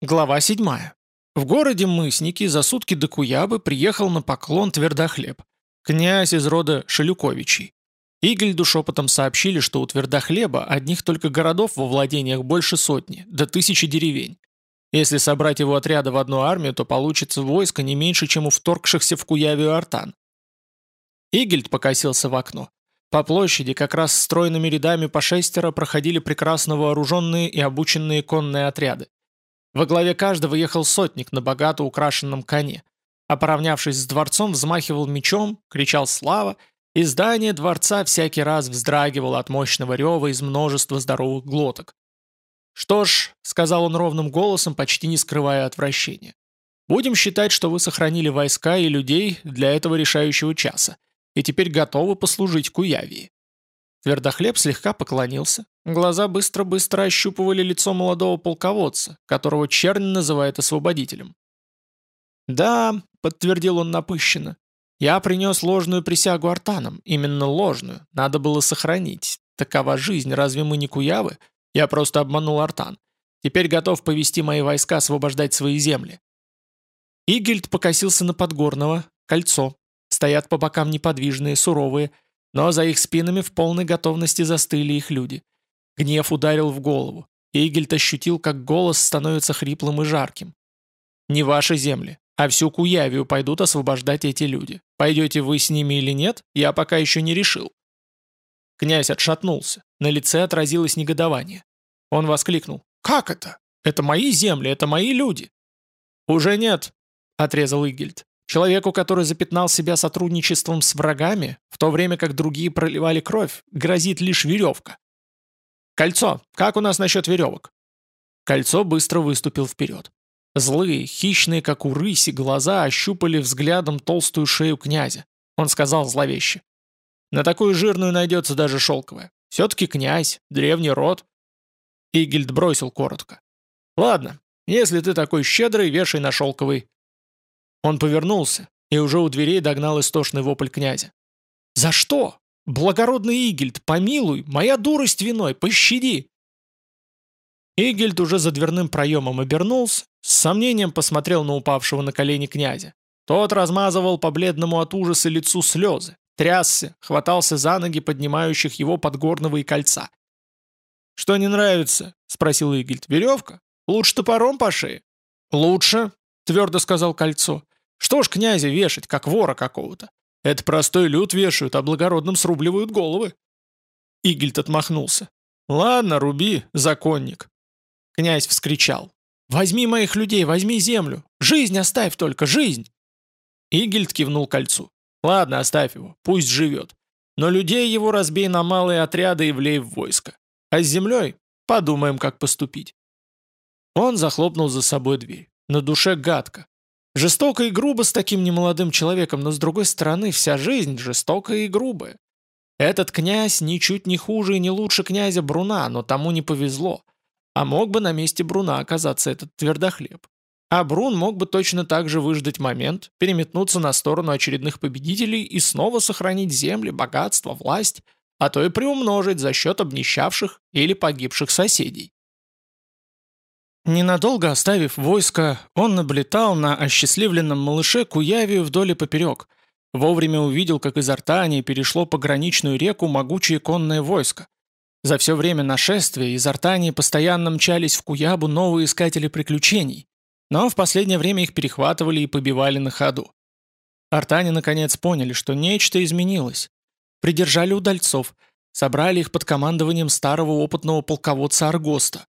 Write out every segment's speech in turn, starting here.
Глава 7. В городе Мысники за сутки до Куябы приехал на поклон Твердохлеб, князь из рода Шелюковичей. Игельду шепотом сообщили, что у Твердохлеба одних только городов во владениях больше сотни, до тысячи деревень. Если собрать его отряды в одну армию, то получится войско не меньше, чем у вторгшихся в Куявию артан. Игельд покосился в окно. По площади как раз стройными рядами по шестеро проходили прекрасно вооруженные и обученные конные отряды. Во главе каждого ехал сотник на богато украшенном коне, а поравнявшись с дворцом, взмахивал мечом, кричал «Слава!» и здание дворца всякий раз вздрагивало от мощного рева из множества здоровых глоток. «Что ж», — сказал он ровным голосом, почти не скрывая отвращения, «будем считать, что вы сохранили войска и людей для этого решающего часа, и теперь готовы послужить Куявии». Твердохлеб слегка поклонился. Глаза быстро-быстро ощупывали лицо молодого полководца, которого Чернь называет освободителем. «Да», — подтвердил он напыщенно, — «я принес ложную присягу артанам, именно ложную, надо было сохранить. Такова жизнь, разве мы не куявы? Я просто обманул артан. Теперь готов повести мои войска освобождать свои земли». Игельд покосился на Подгорного, кольцо. Стоят по бокам неподвижные, суровые, — но за их спинами в полной готовности застыли их люди. Гнев ударил в голову. Игельт ощутил, как голос становится хриплым и жарким. «Не ваши земли, а всю Куявию пойдут освобождать эти люди. Пойдете вы с ними или нет, я пока еще не решил». Князь отшатнулся. На лице отразилось негодование. Он воскликнул. «Как это? Это мои земли, это мои люди!» «Уже нет», — отрезал Игельд. Человеку, который запятнал себя сотрудничеством с врагами, в то время как другие проливали кровь, грозит лишь веревка. «Кольцо, как у нас насчет веревок?» Кольцо быстро выступил вперед. Злые, хищные, как у рыси, глаза ощупали взглядом толстую шею князя. Он сказал зловеще. «На такую жирную найдется даже шелковая. Все-таки князь, древний род». Игельд бросил коротко. «Ладно, если ты такой щедрый, вешай на шелковый. Он повернулся и уже у дверей догнал истошный вопль князя. «За что? Благородный Игельд, помилуй, моя дурость виной, пощади!» Игельд уже за дверным проемом обернулся, с сомнением посмотрел на упавшего на колени князя. Тот размазывал по бледному от ужаса лицу слезы, трясся, хватался за ноги поднимающих его подгорного и кольца. «Что не нравится?» — спросил Игельд. «Веревка? Лучше топором по шее?» «Лучше», — твердо сказал кольцо. Что ж князя вешать, как вора какого-то? Это простой люд вешают, а благородным срубливают головы. Игельд отмахнулся. «Ладно, руби, законник». Князь вскричал. «Возьми моих людей, возьми землю! Жизнь оставь только, жизнь!» Игельд кивнул кольцу. «Ладно, оставь его, пусть живет. Но людей его разбей на малые отряды и влей в войско. А с землей подумаем, как поступить». Он захлопнул за собой дверь. На душе гадко. Жестоко и грубо с таким немолодым человеком, но с другой стороны, вся жизнь жестокая и грубая. Этот князь ничуть не хуже и не лучше князя Бруна, но тому не повезло. А мог бы на месте Бруна оказаться этот твердохлеб. А Брун мог бы точно так же выждать момент, переметнуться на сторону очередных победителей и снова сохранить земли, богатство, власть, а то и приумножить за счет обнищавших или погибших соседей. Ненадолго оставив войско, он наблетал на осчастливленном малыше Куявию вдоль и поперек. Вовремя увидел, как из Артании перешло пограничную реку могучее конное войско. За все время нашествия из Артании постоянно мчались в Куябу новые искатели приключений, но в последнее время их перехватывали и побивали на ходу. Артане наконец поняли, что нечто изменилось. Придержали удальцов, собрали их под командованием старого опытного полководца Аргоста.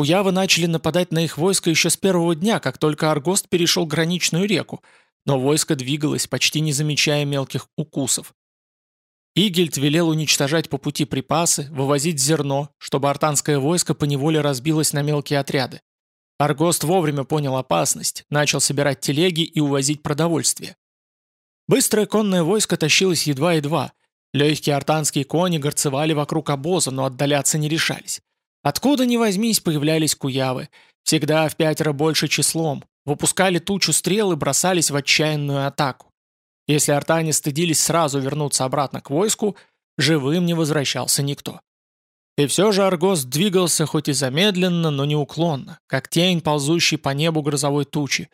Куявы начали нападать на их войско еще с первого дня, как только Аргост перешел граничную реку, но войско двигалось, почти не замечая мелких укусов. Игельд велел уничтожать по пути припасы, вывозить зерно, чтобы артанское войско поневоле разбилось на мелкие отряды. Аргост вовремя понял опасность, начал собирать телеги и увозить продовольствие. Быстрое конное войско тащилось едва-едва. Легкие артанские кони горцевали вокруг обоза, но отдаляться не решались. Откуда ни возьмись появлялись куявы, всегда в пятеро больше числом, выпускали тучу стрел и бросались в отчаянную атаку. Если артане стыдились сразу вернуться обратно к войску, живым не возвращался никто. И все же Аргос двигался хоть и замедленно, но неуклонно, как тень, ползущий по небу грозовой тучи.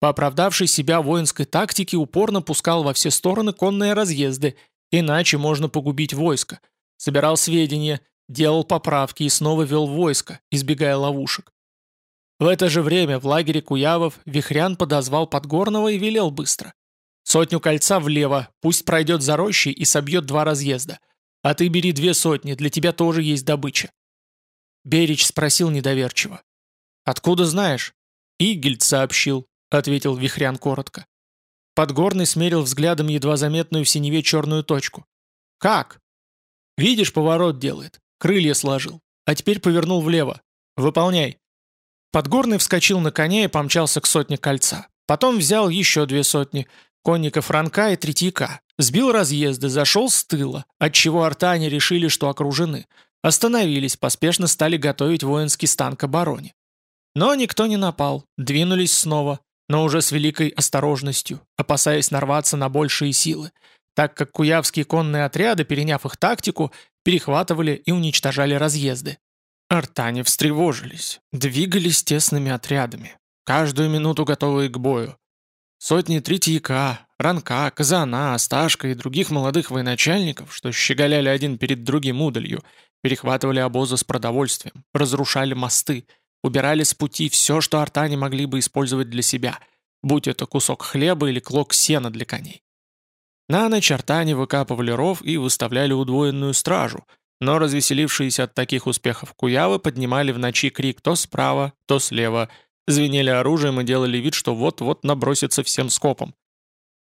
По оправдавшей себя воинской тактике упорно пускал во все стороны конные разъезды, иначе можно погубить войско. Собирал сведения, делал поправки и снова вел войско, избегая ловушек. В это же время в лагере Куявов Вихрян подозвал Подгорного и велел быстро. «Сотню кольца влево, пусть пройдет за рощей и собьет два разъезда. А ты бери две сотни, для тебя тоже есть добыча». Берич спросил недоверчиво. «Откуда знаешь?» «Игельд сообщил», — ответил Вихрян коротко. Подгорный смерил взглядом едва заметную в синеве черную точку. «Как?» «Видишь, поворот делает. Крылья сложил. А теперь повернул влево. Выполняй». Подгорный вскочил на коня и помчался к сотне кольца. Потом взял еще две сотни, конника Франка и Третьяка. Сбил разъезды, зашел с тыла, отчего артане решили, что окружены. Остановились, поспешно стали готовить воинский стан к обороне. Но никто не напал, двинулись снова, но уже с великой осторожностью, опасаясь нарваться на большие силы, так как куявские конные отряды, переняв их тактику, перехватывали и уничтожали разъезды. Артане встревожились, двигались тесными отрядами, каждую минуту готовые к бою. Сотни Третьяка, Ранка, Казана, Осташка и других молодых военачальников, что щеголяли один перед другим удалью, перехватывали обозы с продовольствием, разрушали мосты, убирали с пути все, что артане могли бы использовать для себя, будь это кусок хлеба или клок сена для коней. На ночь артане выкапывали ров и выставляли удвоенную стражу, но развеселившиеся от таких успехов куявы поднимали в ночи крик то справа, то слева – звенели оружием и делали вид, что вот-вот набросятся всем скопом.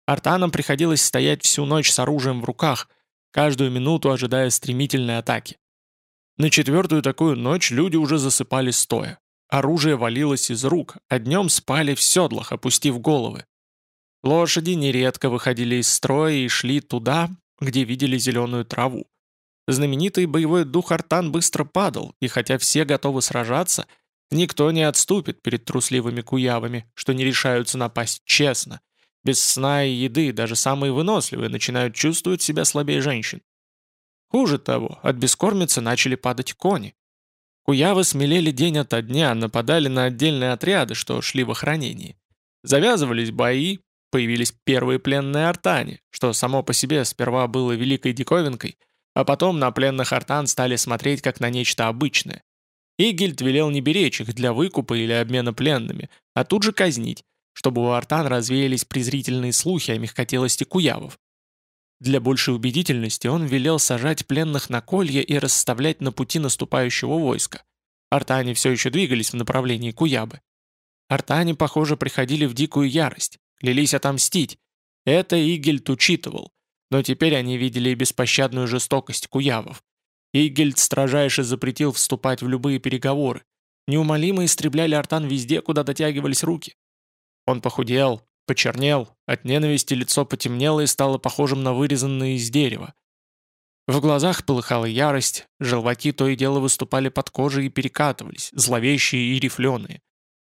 Артанам приходилось стоять всю ночь с оружием в руках, каждую минуту ожидая стремительной атаки. На четвертую такую ночь люди уже засыпали стоя. Оружие валилось из рук, а днем спали в седлах, опустив головы. Лошади нередко выходили из строя и шли туда, где видели зеленую траву. Знаменитый боевой дух Артан быстро падал, и хотя все готовы сражаться – Никто не отступит перед трусливыми куявами, что не решаются напасть честно. Без сна и еды даже самые выносливые начинают чувствовать себя слабее женщин. Хуже того, от бескормицы начали падать кони. Куявы смелели день ото дня, нападали на отдельные отряды, что шли в охранении. Завязывались бои, появились первые пленные артане, что само по себе сперва было великой диковинкой, а потом на пленных артан стали смотреть как на нечто обычное. Игельд велел не беречь их для выкупа или обмена пленными, а тут же казнить, чтобы у артан развеялись презрительные слухи о мягкотелости куявов. Для большей убедительности он велел сажать пленных на колья и расставлять на пути наступающего войска. Артане все еще двигались в направлении Куябы. Артане, похоже, приходили в дикую ярость, клялись отомстить. Это Игельд учитывал, но теперь они видели и беспощадную жестокость Куявов. Игельд строжайше запретил вступать в любые переговоры. Неумолимо истребляли артан везде, куда дотягивались руки. Он похудел, почернел, от ненависти лицо потемнело и стало похожим на вырезанное из дерева. В глазах полыхала ярость, желваки то и дело выступали под кожей и перекатывались, зловещие и рифленые.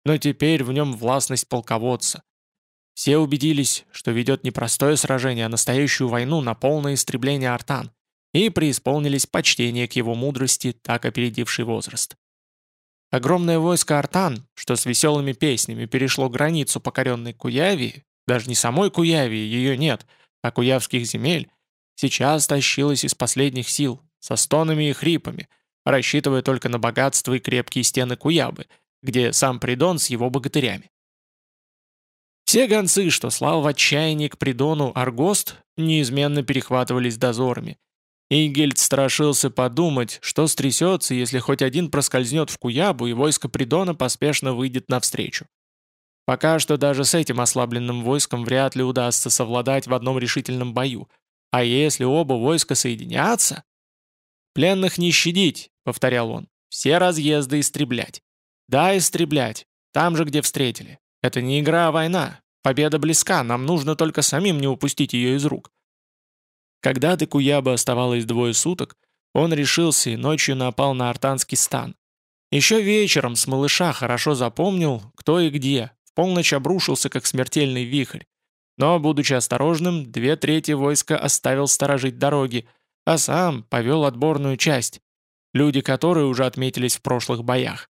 Но теперь в нем властность полководца. Все убедились, что ведет не простое сражение, а настоящую войну на полное истребление артан и преисполнились почтения к его мудрости, так опередивший возраст. Огромное войско артан, что с веселыми песнями перешло границу покоренной Куявии, даже не самой Куявии, ее нет, а куявских земель, сейчас тащилось из последних сил, со стонами и хрипами, рассчитывая только на богатство и крепкие стены Куябы, где сам Придон с его богатырями. Все гонцы, что слал в отчаянии к Придону Аргост, неизменно перехватывались дозорами, Игельд страшился подумать, что стрясется, если хоть один проскользнет в Куябу, и войско Придона поспешно выйдет навстречу. Пока что даже с этим ослабленным войском вряд ли удастся совладать в одном решительном бою. А если оба войска соединятся... «Пленных не щадить», — повторял он, — «все разъезды истреблять». «Да, истреблять. Там же, где встретили. Это не игра, а война. Победа близка, нам нужно только самим не упустить ее из рук. Когда до Куяба оставалось двое суток, он решился и ночью напал на артанский стан. Еще вечером с малыша хорошо запомнил, кто и где, в полночь обрушился, как смертельный вихрь. Но, будучи осторожным, две трети войска оставил сторожить дороги, а сам повел отборную часть. люди которые уже отметились в прошлых боях.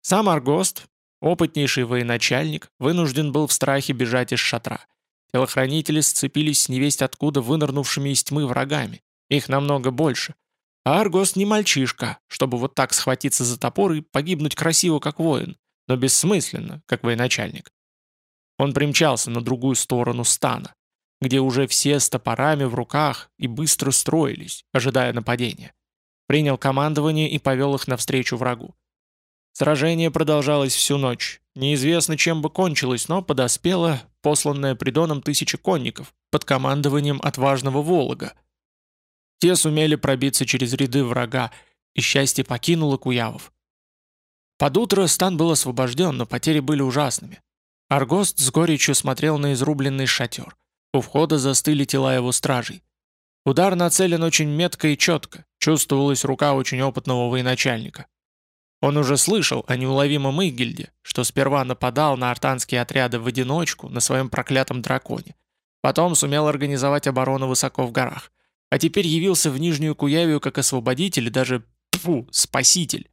Сам Аргост, опытнейший военачальник, вынужден был в страхе бежать из шатра. Телохранители сцепились с невесть откуда вынырнувшими из тьмы врагами. Их намного больше. А Аргост не мальчишка, чтобы вот так схватиться за топор и погибнуть красиво, как воин, но бессмысленно, как военачальник. Он примчался на другую сторону стана, где уже все с топорами в руках и быстро строились, ожидая нападения. Принял командование и повел их навстречу врагу. Сражение продолжалось всю ночь. Неизвестно, чем бы кончилось, но подоспела посланная придоном тысяча конников под командованием отважного Волога. Те сумели пробиться через ряды врага, и счастье покинуло Куявов. Под утро стан был освобожден, но потери были ужасными. Аргост с горечью смотрел на изрубленный шатер. У входа застыли тела его стражей. Удар нацелен очень метко и четко, чувствовалась рука очень опытного военачальника. Он уже слышал о неуловимом Игельде, что сперва нападал на артанские отряды в одиночку на своем проклятом драконе. Потом сумел организовать оборону высоко в горах. А теперь явился в Нижнюю Куявию как освободитель и даже, фу, спаситель.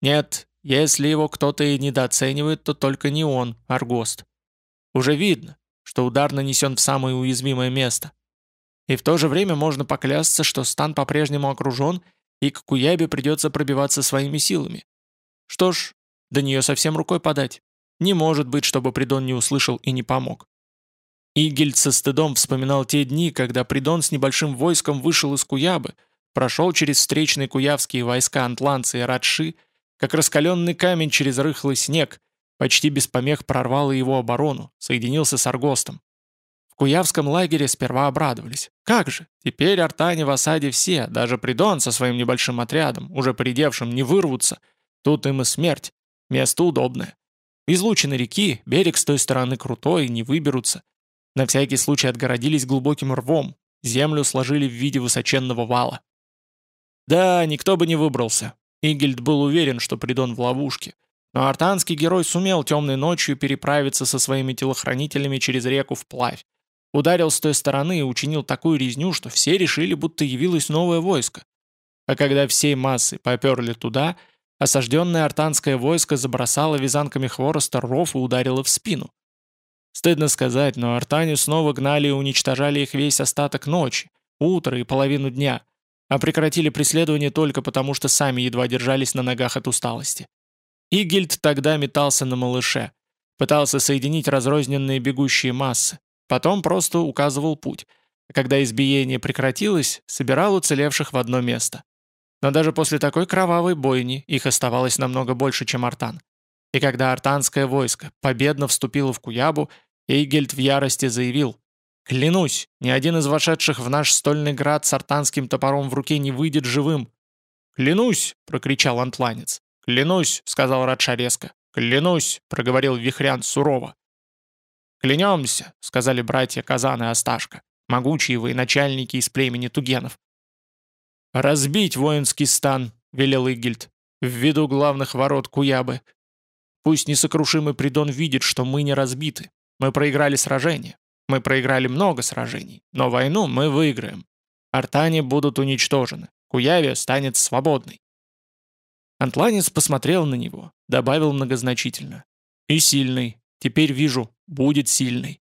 Нет, если его кто-то и недооценивает, то только не он, Аргост. Уже видно, что удар нанесен в самое уязвимое место. И в то же время можно поклясться, что стан по-прежнему окружен и к Куябе придется пробиваться своими силами. Что ж, до нее совсем рукой подать. Не может быть, чтобы Придон не услышал и не помог. Игельд со стыдом вспоминал те дни, когда Придон с небольшим войском вышел из Куябы, прошел через встречные куявские войска антланцы и радши, как раскаленный камень через рыхлый снег, почти без помех прорвал его оборону, соединился с Аргостом. Куявском лагере сперва обрадовались. Как же, теперь артане в осаде все, даже Придон со своим небольшим отрядом, уже придевшим, не вырвутся. Тут им и смерть. Место удобное. Излучины реки, берег с той стороны крутой, не выберутся. На всякий случай отгородились глубоким рвом, землю сложили в виде высоченного вала. Да, никто бы не выбрался. Игельд был уверен, что Придон в ловушке. Но артанский герой сумел темной ночью переправиться со своими телохранителями через реку вплавь. Ударил с той стороны и учинил такую резню, что все решили, будто явилось новое войско. А когда всей массы поперли туда, осажденное артанское войско забросало вязанками хвороста ров и ударило в спину. Стыдно сказать, но артане снова гнали и уничтожали их весь остаток ночи, утро и половину дня, а прекратили преследование только потому, что сами едва держались на ногах от усталости. Игильд тогда метался на малыше, пытался соединить разрозненные бегущие массы, Потом просто указывал путь. А когда избиение прекратилось, собирал уцелевших в одно место. Но даже после такой кровавой бойни их оставалось намного больше, чем артан. И когда артанское войско победно вступило в Куябу, Эйгельд в ярости заявил «Клянусь, ни один из вошедших в наш стольный град с артанским топором в руке не выйдет живым». «Клянусь!» — прокричал антланец. «Клянусь!» — сказал Радша резко. «Клянусь!» — проговорил Вихрян сурово. «Клянемся», — сказали братья Казан и Осташка, могучие военачальники из племени Тугенов. «Разбить воинский стан», — велел Игильд, — «в виду главных ворот Куябы. Пусть несокрушимый Придон видит, что мы не разбиты. Мы проиграли сражение. Мы проиграли много сражений, но войну мы выиграем. Артане будут уничтожены. Куяве станет свободной». Антланец посмотрел на него, добавил многозначительно. «И сильный. Теперь вижу, будет сильный.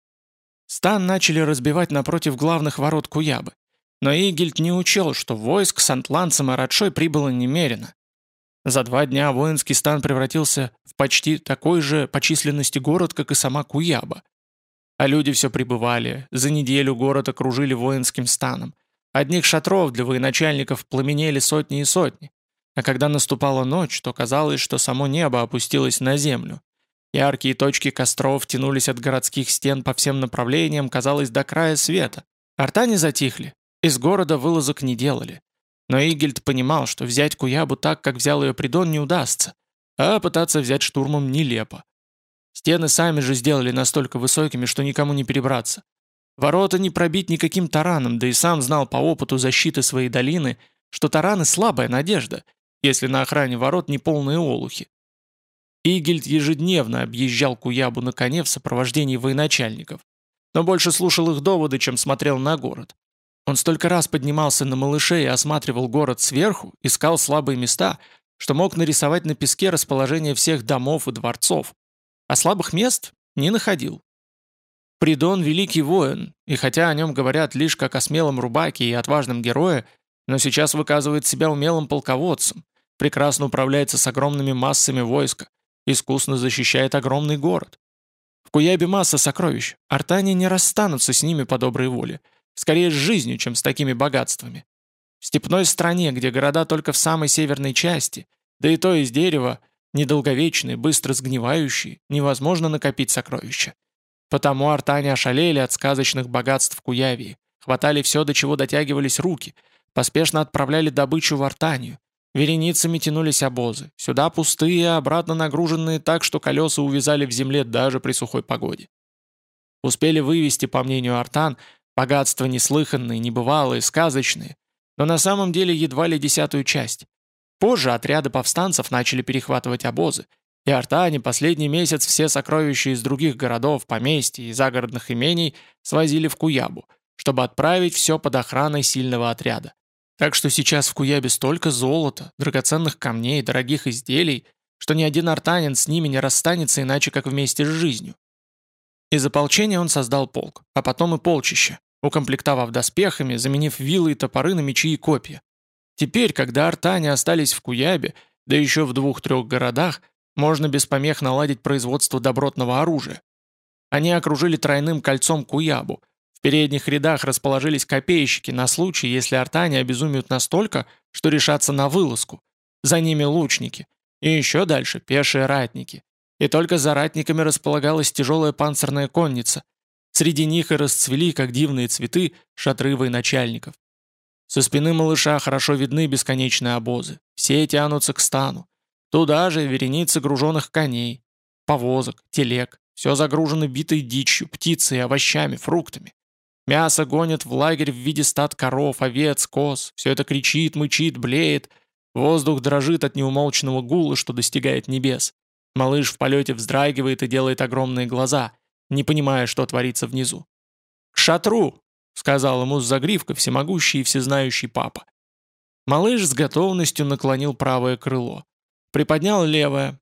Стан начали разбивать напротив главных ворот Куябы. Но Игельд не учел, что войск с антланцем и Радшой прибыло немерено. За два дня воинский стан превратился в почти такой же по численности город, как и сама Куяба. А люди все прибывали, за неделю город окружили воинским станом. Одних шатров для военачальников пламенели сотни и сотни. А когда наступала ночь, то казалось, что само небо опустилось на землю. Яркие точки костров тянулись от городских стен по всем направлениям, казалось, до края света. Артане затихли, из города вылазок не делали. Но Игельд понимал, что взять Куябу так, как взял ее Придон, не удастся, а пытаться взять штурмом нелепо. Стены сами же сделали настолько высокими, что никому не перебраться. Ворота не пробить никаким тараном, да и сам знал по опыту защиты своей долины, что тараны слабая надежда, если на охране ворот не полные олухи. Игельд ежедневно объезжал Куябу на коне в сопровождении военачальников, но больше слушал их доводы, чем смотрел на город. Он столько раз поднимался на малыше и осматривал город сверху, искал слабые места, что мог нарисовать на песке расположение всех домов и дворцов. А слабых мест не находил. Придон – великий воин, и хотя о нем говорят лишь как о смелом рубаке и отважном герое, но сейчас выказывает себя умелым полководцем, прекрасно управляется с огромными массами войска, искусно защищает огромный город. В Куябе масса сокровищ, артане не расстанутся с ними по доброй воле – Скорее с жизнью, чем с такими богатствами. В степной стране, где города только в самой северной части, да и то из дерева, недолговечные, быстро сгнивающие, невозможно накопить сокровища. Потому артане ошалели от сказочных богатств Куявии, хватали все, до чего дотягивались руки, поспешно отправляли добычу в Артанию. Вереницами тянулись обозы, сюда пустые, обратно нагруженные так, что колеса увязали в земле даже при сухой погоде. Успели вывести, по мнению артан, Богатства неслыханные, небывалые, сказочные, но на самом деле едва ли десятую часть. Позже отряды повстанцев начали перехватывать обозы, и Артане последний месяц все сокровища из других городов, поместьй и загородных имений свозили в Куябу, чтобы отправить все под охраной сильного отряда. Так что сейчас в Куябе столько золота, драгоценных камней, дорогих изделий, что ни один артанин с ними не расстанется иначе, как вместе с жизнью. Из ополчения он создал полк, а потом и полчище укомплектовав доспехами, заменив вилы и топоры на мечи и копья. Теперь, когда артане остались в Куябе, да еще в двух-трех городах, можно без помех наладить производство добротного оружия. Они окружили тройным кольцом Куябу. В передних рядах расположились копейщики на случай, если артане обезумеют настолько, что решатся на вылазку. За ними лучники. И еще дальше пешие ратники. И только за ратниками располагалась тяжелая панцирная конница – Среди них и расцвели, как дивные цветы, шатры военачальников. Со спины малыша хорошо видны бесконечные обозы. Все тянутся к стану. Туда же вереницы груженных коней, повозок, телег. Все загружено битой дичью, птицей, овощами, фруктами. Мясо гонят в лагерь в виде стад коров, овец, коз. Все это кричит, мычит, блеет. Воздух дрожит от неумолчного гула, что достигает небес. Малыш в полете вздрагивает и делает огромные глаза не понимая, что творится внизу. «К шатру!» — сказал ему с загривка всемогущий и всезнающий папа. Малыш с готовностью наклонил правое крыло. Приподнял левое.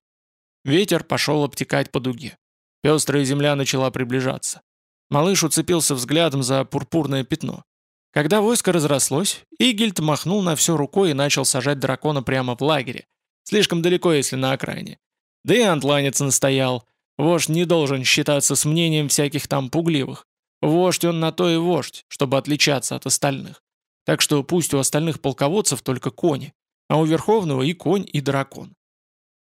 Ветер пошел обтекать по дуге. Пестрая земля начала приближаться. Малыш уцепился взглядом за пурпурное пятно. Когда войско разрослось, Игельд махнул на все рукой и начал сажать дракона прямо в лагере. Слишком далеко, если на окраине. Да и антланец настоял. Вождь не должен считаться с мнением всяких там пугливых. Вождь он на то и вождь, чтобы отличаться от остальных. Так что пусть у остальных полководцев только кони, а у Верховного и конь, и дракон.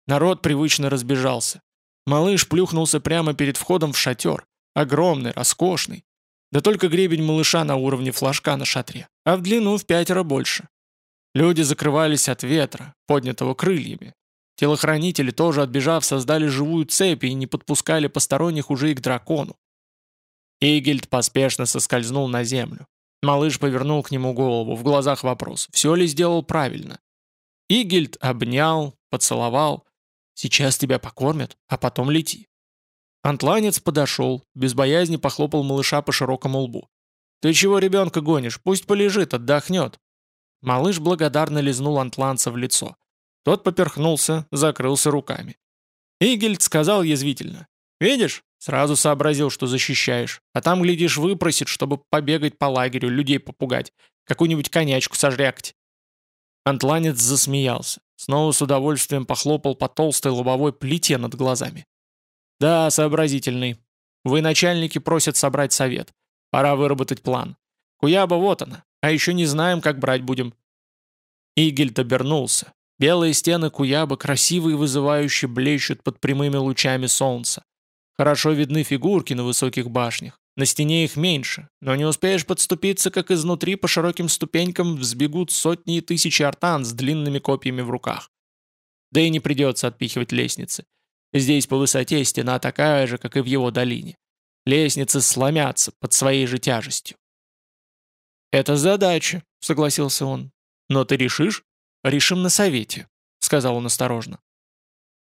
Народ привычно разбежался. Малыш плюхнулся прямо перед входом в шатер. Огромный, роскошный. Да только гребень малыша на уровне флажка на шатре, а в длину в пятеро больше. Люди закрывались от ветра, поднятого крыльями, Телохранители, тоже отбежав, создали живую цепь и не подпускали посторонних уже и к дракону. Игельд поспешно соскользнул на землю. Малыш повернул к нему голову, в глазах вопрос, все ли сделал правильно. Игельд обнял, поцеловал. «Сейчас тебя покормят, а потом лети». Антланец подошел, без боязни похлопал малыша по широкому лбу. «Ты чего ребенка гонишь? Пусть полежит, отдохнет». Малыш благодарно лизнул антланца в лицо. Тот поперхнулся, закрылся руками. Игельд сказал язвительно. «Видишь?» Сразу сообразил, что защищаешь. А там, глядишь, выпросит, чтобы побегать по лагерю, людей попугать. Какую-нибудь конячку сожрякать. Антланец засмеялся. Снова с удовольствием похлопал по толстой лобовой плите над глазами. «Да, сообразительный. Вы, начальники, просят собрать совет. Пора выработать план. Куяба вот она, а еще не знаем, как брать будем». Игельд обернулся. Белые стены Куябы красиво и вызывающе блещут под прямыми лучами солнца. Хорошо видны фигурки на высоких башнях. На стене их меньше, но не успеешь подступиться, как изнутри по широким ступенькам взбегут сотни и тысячи артан с длинными копьями в руках. Да и не придется отпихивать лестницы. Здесь по высоте стена такая же, как и в его долине. Лестницы сломятся под своей же тяжестью. «Это задача», — согласился он. «Но ты решишь?» «Решим на совете», — сказал он осторожно.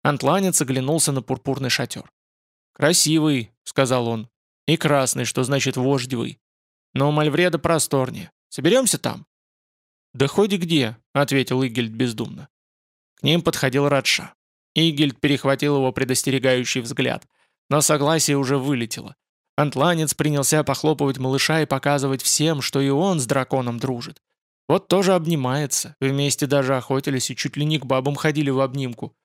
Антланец оглянулся на пурпурный шатер. «Красивый», — сказал он, — «и красный, что значит вождевый. Но у Мальвреда просторнее. Соберемся там?» «Да хоть где», — ответил Игельд бездумно. К ним подходил Радша. Игельд перехватил его предостерегающий взгляд, но согласие уже вылетело. Антланец принялся похлопывать малыша и показывать всем, что и он с драконом дружит. Вот тоже обнимается, вместе даже охотились и чуть ли не к бабам ходили в обнимку.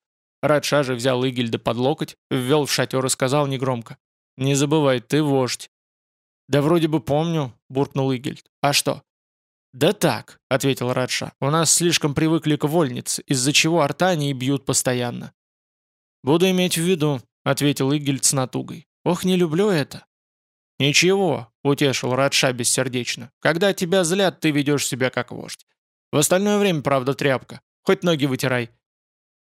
Радша же взял Игельда под локоть, ввел в шатер и сказал негромко. «Не забывай, ты вождь». «Да вроде бы помню», — буркнул Игельд. «А что?» «Да так», — ответил Радша. «У нас слишком привыкли к вольнице, из-за чего артании бьют постоянно». «Буду иметь в виду», — ответил Игельд с натугой. «Ох, не люблю это». «Ничего», — утешил Радша бессердечно. «Когда тебя злят, ты ведешь себя как вождь. В остальное время, правда, тряпка. Хоть ноги вытирай».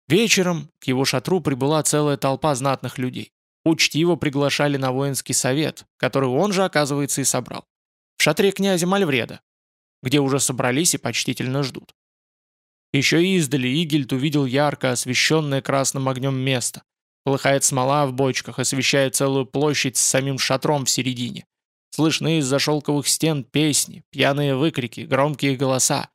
Вечером к его шатру прибыла целая толпа знатных людей. Учтиво приглашали на воинский совет, который он же, оказывается, и собрал. В шатре князя Мальвреда, где уже собрались и почтительно ждут. Еще издали Игельд увидел ярко освещенное красным огнем место. Полыхает смола в бочках, освещая целую площадь с самим шатром в середине. Слышны из-за шелковых стен песни, пьяные выкрики, громкие голоса.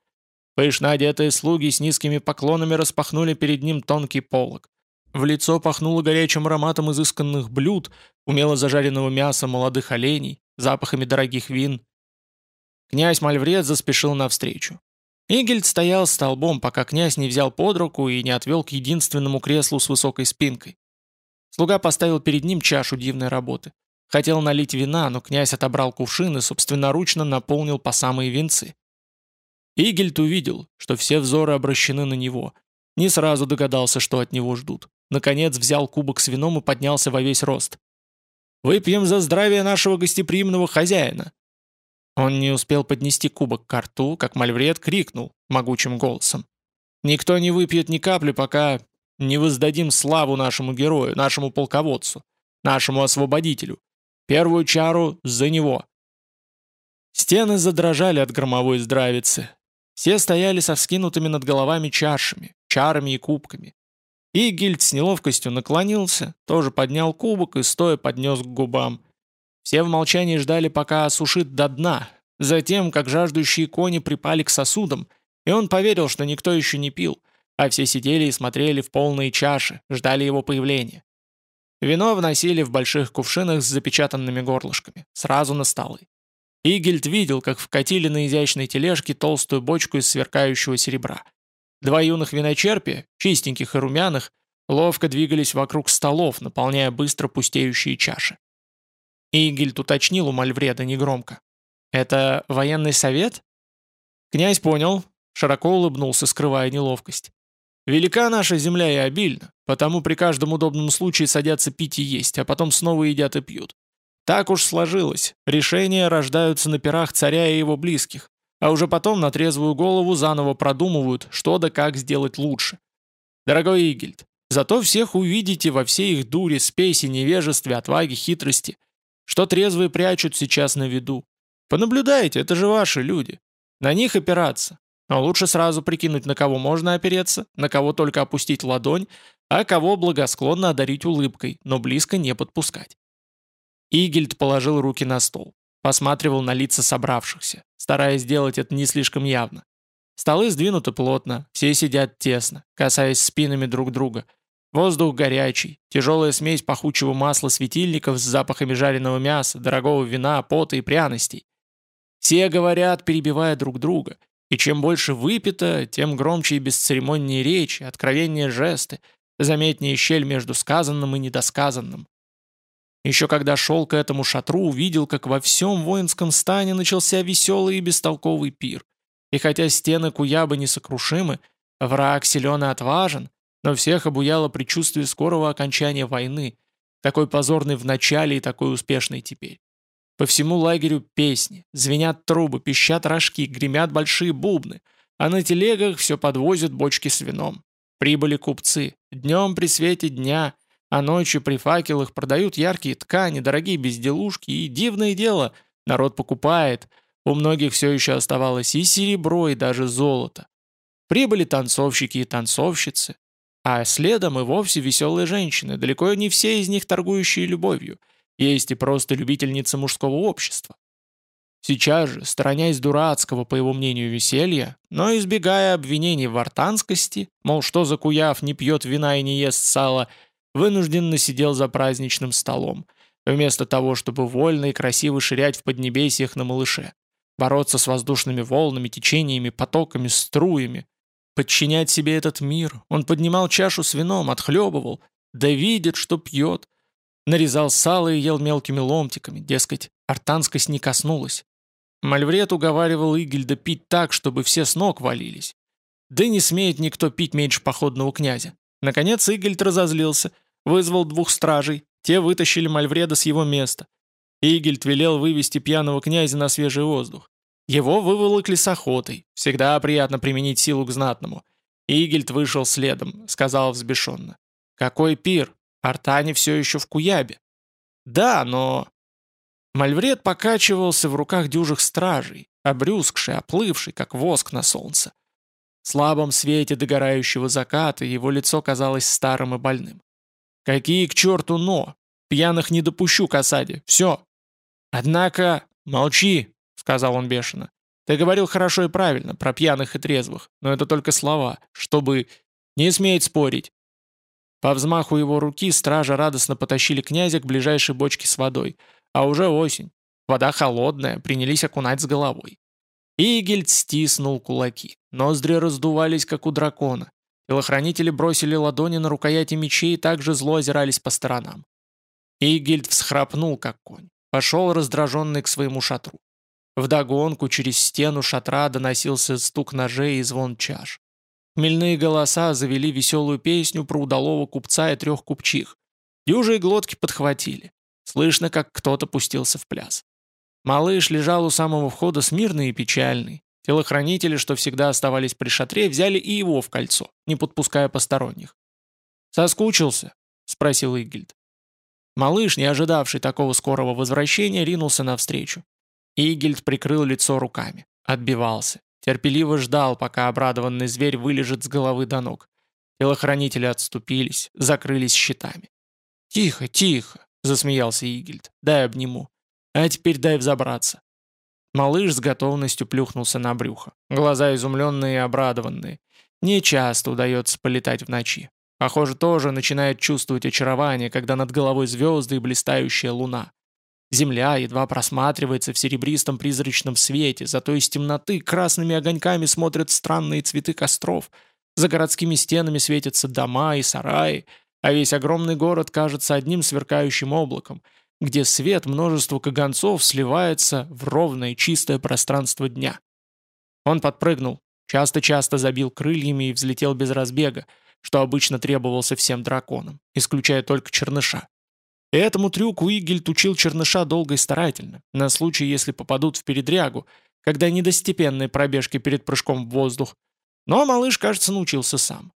Пышно одетые слуги с низкими поклонами распахнули перед ним тонкий полог. В лицо пахнуло горячим ароматом изысканных блюд, умело зажаренного мяса молодых оленей, запахами дорогих вин. Князь Мальвред заспешил навстречу. Игельд стоял столбом, пока князь не взял под руку и не отвел к единственному креслу с высокой спинкой. Слуга поставил перед ним чашу дивной работы. Хотел налить вина, но князь отобрал кувшин и собственноручно наполнил по самые венцы. Игельд увидел, что все взоры обращены на него. Не сразу догадался, что от него ждут. Наконец взял кубок с вином и поднялся во весь рост. «Выпьем за здравие нашего гостеприимного хозяина!» Он не успел поднести кубок к рту, как Мальвред крикнул могучим голосом. «Никто не выпьет ни капли, пока не воздадим славу нашему герою, нашему полководцу, нашему освободителю. Первую чару за него!» Стены задрожали от громовой здравицы. Все стояли со вскинутыми над головами чашами, чарами и кубками. И Гильд с неловкостью наклонился, тоже поднял кубок и стоя поднес к губам. Все в молчании ждали, пока осушит до дна. Затем, как жаждущие кони припали к сосудам, и он поверил, что никто еще не пил, а все сидели и смотрели в полные чаши, ждали его появления. Вино вносили в больших кувшинах с запечатанными горлышками, сразу на столы. Игельд видел, как вкатили на изящной тележке толстую бочку из сверкающего серебра. Два юных виночерпия, чистеньких и румяных, ловко двигались вокруг столов, наполняя быстро пустеющие чаши. Игельд уточнил у Мальвреда негромко. «Это военный совет?» Князь понял, широко улыбнулся, скрывая неловкость. «Велика наша земля и обильна, потому при каждом удобном случае садятся пить и есть, а потом снова едят и пьют. Так уж сложилось. Решения рождаются на перах царя и его близких, а уже потом на трезвую голову заново продумывают, что да как сделать лучше. Дорогой Игельд, зато всех увидите во всей их дуре, спеси, невежестве, отваге, хитрости, что трезвые прячут сейчас на виду. Понаблюдайте, это же ваши люди. На них опираться. Но лучше сразу прикинуть, на кого можно опереться, на кого только опустить ладонь, а кого благосклонно одарить улыбкой, но близко не подпускать. Игельд положил руки на стол, посматривал на лица собравшихся, стараясь сделать это не слишком явно. Столы сдвинуты плотно, все сидят тесно, касаясь спинами друг друга. Воздух горячий, тяжелая смесь пахучего масла светильников с запахами жареного мяса, дорогого вина, пота и пряностей. Все говорят, перебивая друг друга, и чем больше выпито, тем громче и бесцеремоннее речи, откровеннее жесты, заметнее щель между сказанным и недосказанным. Еще когда шел к этому шатру, увидел, как во всем воинском стане начался веселый и бестолковый пир. И хотя стены Куябы несокрушимы, враг силен и отважен, но всех обуяло предчувствие скорого окончания войны, такой позорный в начале и такой успешный теперь. По всему лагерю песни, звенят трубы, пищат рожки, гремят большие бубны, а на телегах все подвозят бочки с вином. Прибыли купцы. Днем при свете дня – а ночью при факелах продают яркие ткани, дорогие безделушки, и дивное дело, народ покупает. У многих все еще оставалось и серебро, и даже золото. Прибыли танцовщики и танцовщицы, а следом и вовсе веселые женщины, далеко не все из них торгующие любовью, есть и просто любительницы мужского общества. Сейчас же, сторонясь дурацкого, по его мнению, веселья, но избегая обвинений в артанскости, мол, что за куяв не пьет вина и не ест сала, вынужденно сидел за праздничным столом, вместо того, чтобы вольно и красиво ширять в поднебесьях на малыше, бороться с воздушными волнами, течениями, потоками, струями, подчинять себе этот мир. Он поднимал чашу с вином, отхлебывал, да видит, что пьет. Нарезал сало и ел мелкими ломтиками, дескать, артанскость не коснулась. Мальвред уговаривал Игельда пить так, чтобы все с ног валились. Да не смеет никто пить меньше походного князя. Наконец Игельд разозлился, вызвал двух стражей, те вытащили Мальвреда с его места. Игельд велел вывести пьяного князя на свежий воздух. Его выволокли с охотой, всегда приятно применить силу к знатному. Игельд вышел следом, сказал взбешенно. «Какой пир? Артане все еще в Куябе». «Да, но...» Мальвред покачивался в руках дюжих стражей, обрюзгший, оплывший, как воск на солнце. В слабом свете догорающего заката его лицо казалось старым и больным. «Какие к черту «но»? Пьяных не допущу к осаде. Все!» «Однако...» «Молчи!» — сказал он бешено. «Ты говорил хорошо и правильно, про пьяных и трезвых, но это только слова, чтобы... Не сметь спорить!» По взмаху его руки стража радостно потащили князя к ближайшей бочке с водой — а уже осень. Вода холодная, принялись окунать с головой. Игельд стиснул кулаки. Ноздри раздувались, как у дракона. Телохранители бросили ладони на рукояти мечей и также зло озирались по сторонам. Игельд всхрапнул, как конь. Пошел раздраженный к своему шатру. Вдогонку через стену шатра доносился стук ножей и звон чаш. Хмельные голоса завели веселую песню про удалого купца и трех купчих. Дюжие глотки подхватили. Слышно, как кто-то пустился в пляс. Малыш лежал у самого входа смирный и печальный. Телохранители, что всегда оставались при шатре, взяли и его в кольцо, не подпуская посторонних. «Соскучился?» — спросил Игельд. Малыш, не ожидавший такого скорого возвращения, ринулся навстречу. Игельд прикрыл лицо руками. Отбивался. Терпеливо ждал, пока обрадованный зверь вылежит с головы до ног. Телохранители отступились, закрылись щитами. «Тихо, тихо!» засмеялся Игельд. «Дай обниму. А теперь дай взобраться». Малыш с готовностью плюхнулся на брюхо. Глаза изумленные и обрадованные. Не часто удается полетать в ночи. Похоже, тоже начинает чувствовать очарование, когда над головой звезды и блистающая луна. Земля едва просматривается в серебристом призрачном свете, зато из темноты красными огоньками смотрят странные цветы костров. За городскими стенами светятся дома и сараи, а весь огромный город кажется одним сверкающим облаком, где свет множества каганцов сливается в ровное чистое пространство дня. Он подпрыгнул, часто-часто забил крыльями и взлетел без разбега, что обычно требовался всем драконам, исключая только черныша. И этому трюку Игельд учил черныша долго и старательно, на случай, если попадут в передрягу, когда недостепенные пробежки перед прыжком в воздух. Но малыш, кажется, научился сам.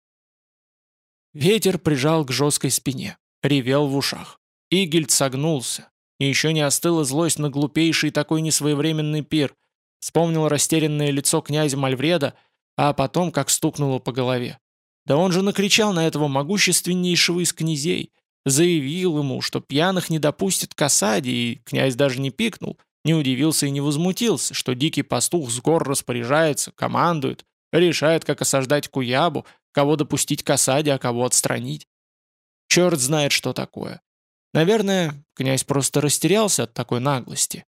Ветер прижал к жесткой спине, ревел в ушах. Игельд согнулся. И еще не остыла злость на глупейший такой несвоевременный пир. Вспомнил растерянное лицо князя Мальвреда, а потом как стукнуло по голове. Да он же накричал на этого могущественнейшего из князей. Заявил ему, что пьяных не допустит к осаде, и князь даже не пикнул, не удивился и не возмутился, что дикий пастух с гор распоряжается, командует, решает, как осаждать Куябу, Кого допустить к осаде, а кого отстранить? Черт знает, что такое. Наверное, князь просто растерялся от такой наглости.